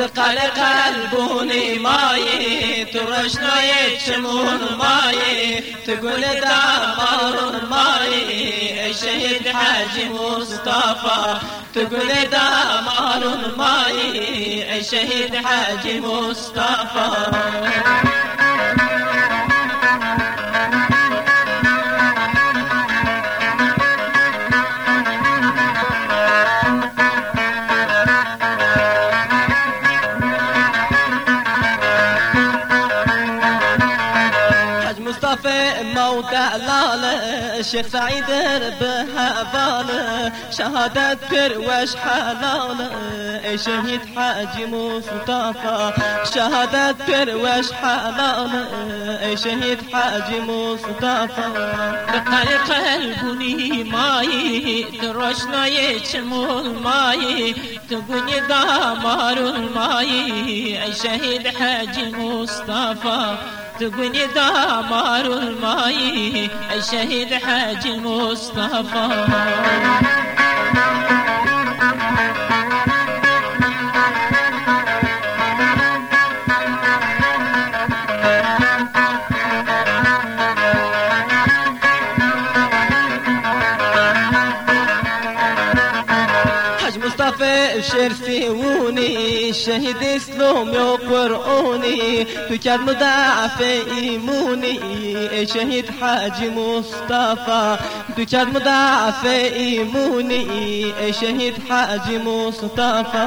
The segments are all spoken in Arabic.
تقل قلبوني ماي ترشنا يتشمون ماي تقول دمار ماي الشهيد حاج مصطفى تقول دمار ماي الشهيد حاج مصطفى مصطفى موضع لاله الشيخ سعيد بها باله شهادة كروش حلاله شهيد حاج مصطفى. شهادة كروش حلاله شهيد حاج مصطفى. بقل قلبني ماي ترشنا يشمول ماي. تقولي دامار الماي شهيد حاج مصطفى. تقولي دمار الماي الشهيد حاج مصطفى. مصطفى شرفيوني شهيد سلوم يقرؤوني تكاد مضاعف إيموني شهيد حاج مصطفى تكاد مضاعف إيموني شهيد حاج مصطفى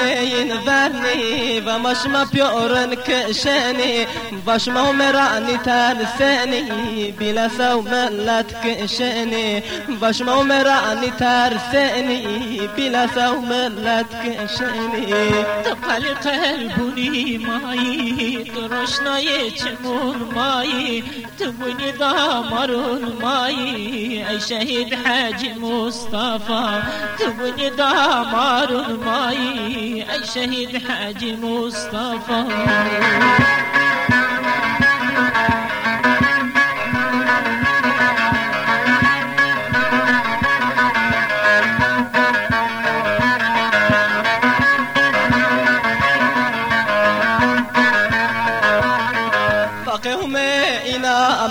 ينذرني بمش ما بيورن كشاني باش ما مراني ترساني بلا سو ملت كشاني باش ما مراني ترساني بلا سو ملت كشاني تقل قلبني ماي ترشنا يتمون ماي تبني دامر الماي اي شهيد حاج مصطفى تبني دامر الماي أي شهيد حاج مصطفى.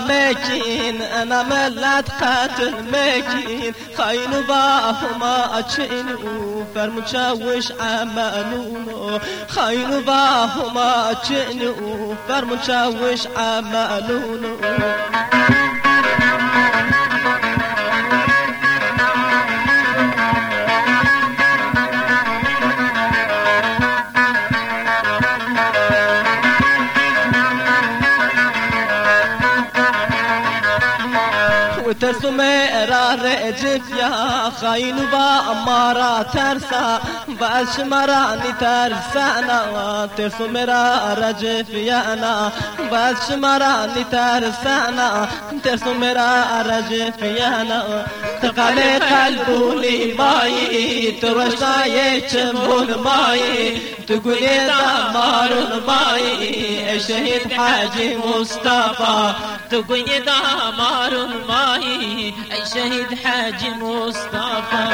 مكين أنا ملت قاتل مكين خاين باهما أتشنو فرمشاوش عملونو خاين باهما أتشنو فرمشاوش عملونو وترسم رجف يا خاين بأمارة ترسى باش مراني ترسانا ترسم رجف يا أنا باش مراني ترسانا ترسم رجف يا أنا تقالي قلبولي ماي ترشا يتشمون ماي. تقولي دمار الماي شهيد حاجي مصطفى. تقولي دمار الماي اي شهيد حاج مصطفى.